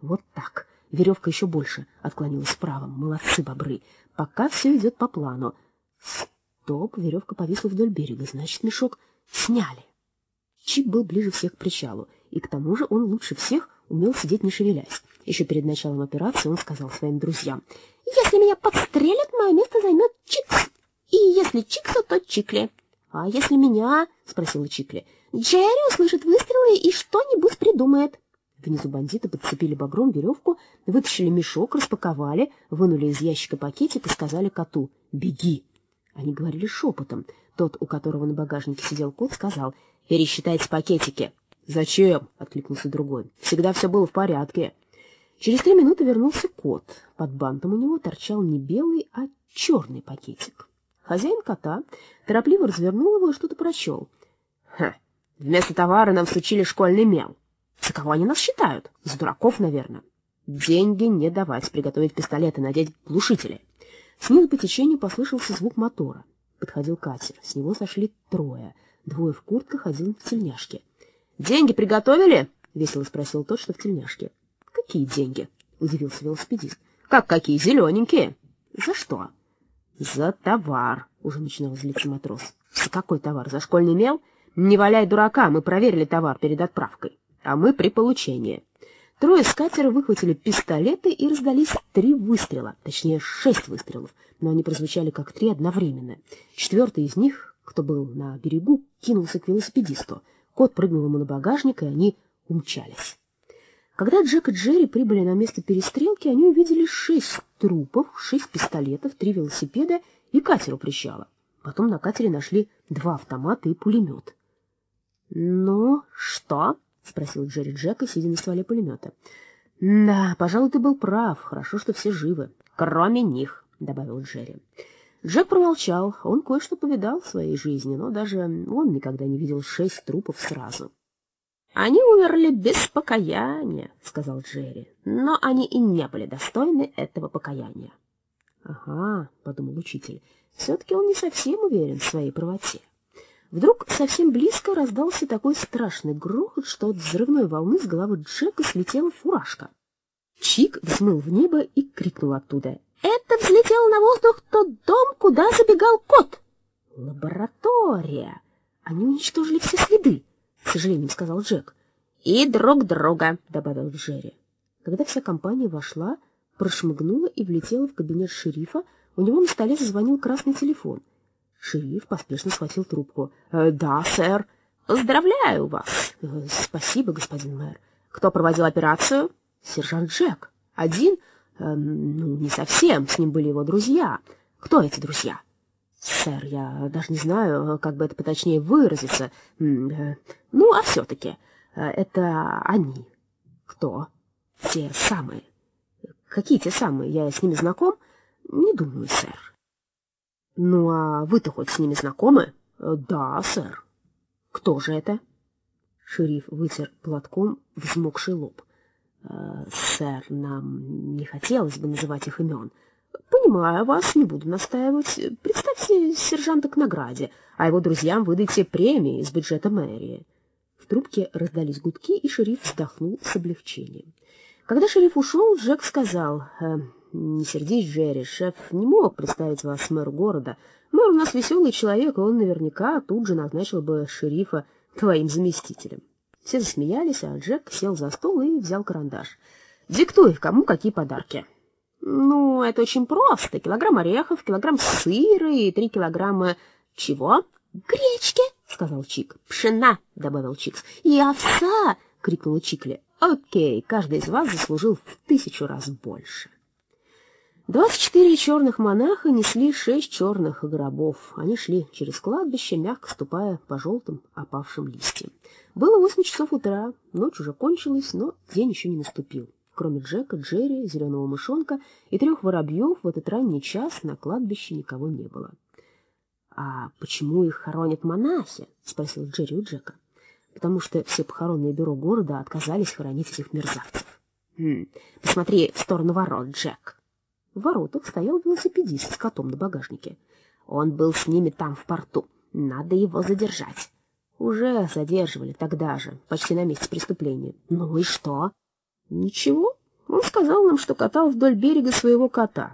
Вот так. Веревка еще больше отклонилась вправо. Молодцы, бобры. Пока все идет по плану. Стоп, веревка повисла вдоль берега. Значит, мешок сняли. Чип был ближе всех к причалу, и к тому же он лучше всех умел сидеть не шевелясь. Еще перед началом операции он сказал своим друзьям, «Если меня подстрелят, мое место займет Чикс, и если Чикса, то Чикли». «А если меня?» — спросила Чикли. «Джерри услышит выстрелы и что-нибудь придумает». Внизу бандиты подцепили багром веревку, вытащили мешок, распаковали, вынули из ящика пакетик и сказали коту «Беги!». Они говорили шепотом. Тот, у которого на багажнике сидел кот, сказал «Пересчитайте пакетики». «Зачем?» — откликнулся другой. «Всегда все было в порядке». Через три минуты вернулся кот. Под бантом у него торчал не белый, а черный пакетик. Хозяин кота торопливо развернул его и что-то прочел. «Ха! Вместо товара нам всучили школьный мел. За кого они нас считают? За дураков, наверное. Деньги не давать, приготовить пистолеты, надеть глушители». Снизу по течению послышался звук мотора. Подходил катер. С него сошли трое. Двое в куртках, один в тельняшке. «Деньги приготовили?» — весело спросил тот, что в тельняшке. «Какие деньги?» — удивился велосипедист. «Как какие? Зелененькие». «За что?» «За товар», — уже начинал злиться матрос. «За какой товар? За школьный мел? Не валяй дурака, мы проверили товар перед отправкой, а мы при получении». Трое с катера выхватили пистолеты и раздались три выстрела, точнее шесть выстрелов, но они прозвучали как три одновременно. Четвертый из них, кто был на берегу, кинулся к велосипедисту. Кот прыгнул ему на багажник, и они умчались. Когда Джек и Джерри прибыли на место перестрелки, они увидели шесть трупов, шесть пистолетов, три велосипеда и катер у причала. Потом на катере нашли два автомата и пулемет. — Ну, что? — спросил Джерри Джека, сидя на стволе пулемета. — Да, пожалуй, ты был прав. Хорошо, что все живы. — Кроме них, — добавил Джерри. Джек промолчал. Он кое-что повидал в своей жизни, но даже он никогда не видел шесть трупов сразу. «Они умерли без покаяния», — сказал Джерри, — «но они и не были достойны этого покаяния». «Ага», — подумал учитель, — «все-таки он не совсем уверен в своей правоте». Вдруг совсем близко раздался такой страшный грохот, что от взрывной волны с головы Джека слетела фуражка. Чик взмыл в небо и крикнул оттуда. «Это взлетел на воздух тот дом, куда забегал кот!» «Лаборатория! Они уничтожили все следы!» — с сожалением сказал Джек. «И друг друга», — добавил Джерри. Когда вся компания вошла, прошмыгнула и влетела в кабинет шерифа, у него на столе зазвонил красный телефон. Шериф поспешно схватил трубку. «Э, «Да, сэр. Поздравляю вас!» «Э, «Спасибо, господин мэр. Кто проводил операцию?» «Сержант Джек. Один?» э, «Ну, не совсем. С ним были его друзья. Кто эти друзья?» «Сэр, я даже не знаю, как бы это поточнее выразиться. Ну, а все-таки, это они». «Кто?» «Те самые». «Какие те самые? Я с ними знаком?» «Не думаю, сэр». «Ну, а вы-то хоть с ними знакомы?» «Да, сэр». «Кто же это?» Шериф вытер платком взмокший лоб. «Сэр, нам не хотелось бы называть их имен». «Понимаю вас, не буду настаивать. Представьте сержанта к награде, а его друзьям выдайте премии из бюджета мэрии». В трубке раздались гудки, и шериф вздохнул с облегчением. Когда шериф ушел, Джек сказал, «Э, «Не сердись, Джерри, шеф не мог представить вас мэру города. Мэр у нас веселый человек, и он наверняка тут же назначил бы шерифа твоим заместителем». Все засмеялись, а Джек сел за стол и взял карандаш. «Диктуй, кому какие подарки». Ну, это очень просто. Килограмм орехов, килограмм сыра и три килограмма... Чего? Гречки, сказал Чик. Пшена, добавил Чикс. И овса, крикнула Чикли. Окей, каждый из вас заслужил в тысячу раз больше. Двадцать четыре черных монаха несли шесть черных гробов. Они шли через кладбище, мягко ступая по желтым опавшим листьям. Было восемь часов утра, ночь уже кончилась, но день еще не наступил. Кроме Джека, Джерри, зеленого мышонка и трех воробьев в этот ранний час на кладбище никого не было. — А почему их хоронят монахи? — спросил Джерри у Джека. — Потому что все похоронные бюро города отказались хоронить этих мерзавцев. Хм, — Посмотри в сторону ворот, Джек. В воротах стоял велосипедист с котом на багажнике. Он был с ними там, в порту. Надо его задержать. Уже задерживали тогда же, почти на месте преступления. Ну и что? Ничего, Он сказал нам, что катал вдоль берега своего кота.